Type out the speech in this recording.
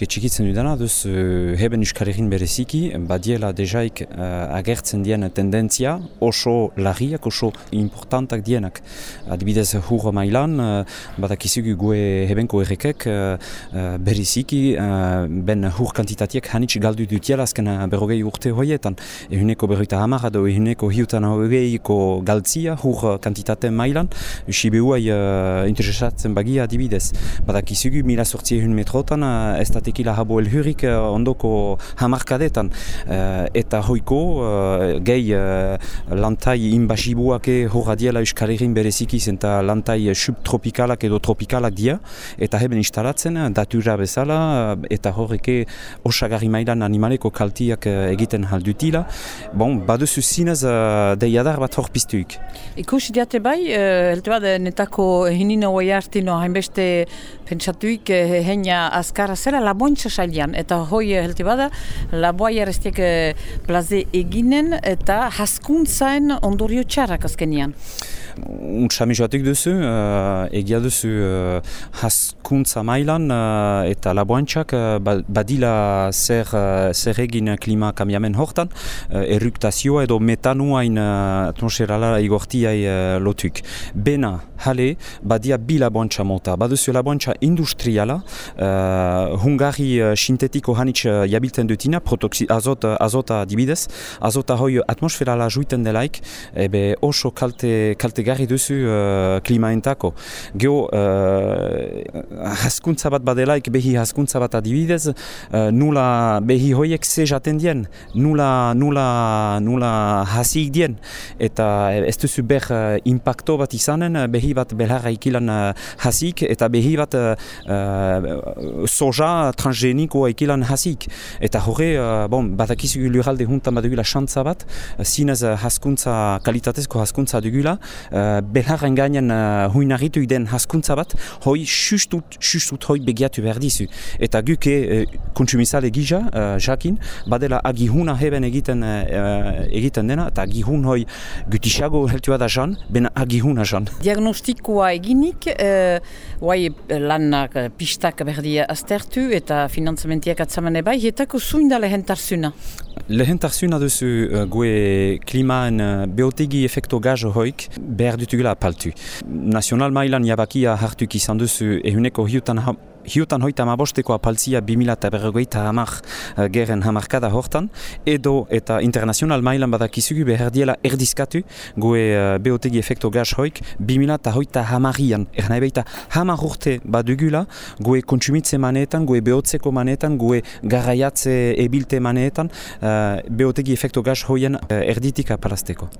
puntuik etxikitzen dudana, duz uh, heben euskalegin bereziki, badiela dejaik uh, agertzen dien tendentzia oso larriak, oso importantak dienak. Adibidez hur mailan, uh, badakizugu gue hebenko errekek uh, uh, bereziki, uh, ben hur kantitatiek hanitz galdu dutiela azken berrogei urte hoietan. Ehuneko berroita hamar edo ehuneko hiutan hogeiko galtzia hur kantitate mailan, usibehuai uh, interesatzen bagia adibidez. Badakizugu mila sortzi ehun metrotan, ez da tekila habo elhurik ondoko hamarkadetan. eta hoiko, gehi lantai inbasibuake horra diela Euskal Herrin bereziki eta lantai subtropikalak edo tropikalak dia, eta heben instalatzen, datura bezala, eta horreke osagarri mailan animaleko kaltiak egiten haldutila. Bon, baduzu zinez deiadar bat hor piztuik. Ikusi diate bai, helte bat, netako hinino hoi hartino hainbeste pentsatuik heina azkara zela labointza sailean, eta hoi helte bada, laboa jarreztiek plaze eginen eta haskuntzaen ondorio txarrak azkenian. Untsamizioatik duzu, uh, egia duzu uh, haskuntza mailan uh, eta laboantzak uh, badila zer, uh, zer egin klima kamiamen hortan, uh, eruktazioa edo metanuain uh, atmosferala igortiai uh, lotuk. Bena, hale, badia bi laboantza mota. Baduzu laboantza industriala, uh, hungarri uh, sintetiko hanitz uh, jabiltzen dutina, protoxi, azot, azota dibidez, azota hoi atmosferala juiten delaik, ebe oso kalte, kalte garri duzu uh, klimaentako. Geo, uh, haskuntza bat badelaik behi haskuntza bat adibidez, uh, nula behi hoiek ze jaten dien, nula, nula, nula hasik dien, eta ez duzu ber uh, impacto bat izanen, behi bat belarra ikilan uh, hasik, eta behi bat uh, soja transgenikoa ikilan hasik. Eta horre, uh, bon, batakizu lurralde juntan badugula xantza bat, zinez haskuntza, kalitatezko haskuntza dugula, uh, belarren gainean uh, huinarritu den haskuntza bat, hoi sustut, sustut hoi begiatu behar dizu. Eta guke uh, kontsumizale gija, uh, jakin, badela agihuna heben egiten, uh, egiten dena, eta agihun hoi gutisago heltua da jan, bena agihuna jan. Diagnostikoa eginik, uh, guai lanak pistak berdi aztertu eta finanzamentiak atzamane bai, etako zuinda lehentarzuna? Lehentarzuna duzu uh, gue klimaan uh, beotegi efekto gazo hoik behar dutugula apaltu. Nasional mailan jabakia hartuk izan duzu ehuneko hiutan Hiutan hoita mabosteko apaltzia 2000 eta berrogeita hamar uh, geren hamarkada hortan, edo eta internazional mailan badakizugu behar diela erdizkatu goe uh, beotegi efekto gaz hoik 2000 eta hoita hamarian. Erna ebeita hamar urte badugula goe kontsumitze maneetan, goe behotzeko maneetan, goe garaiatze ebilte maneetan, uh, beotegi efekto gaz hoien uh, erditik apalazteko.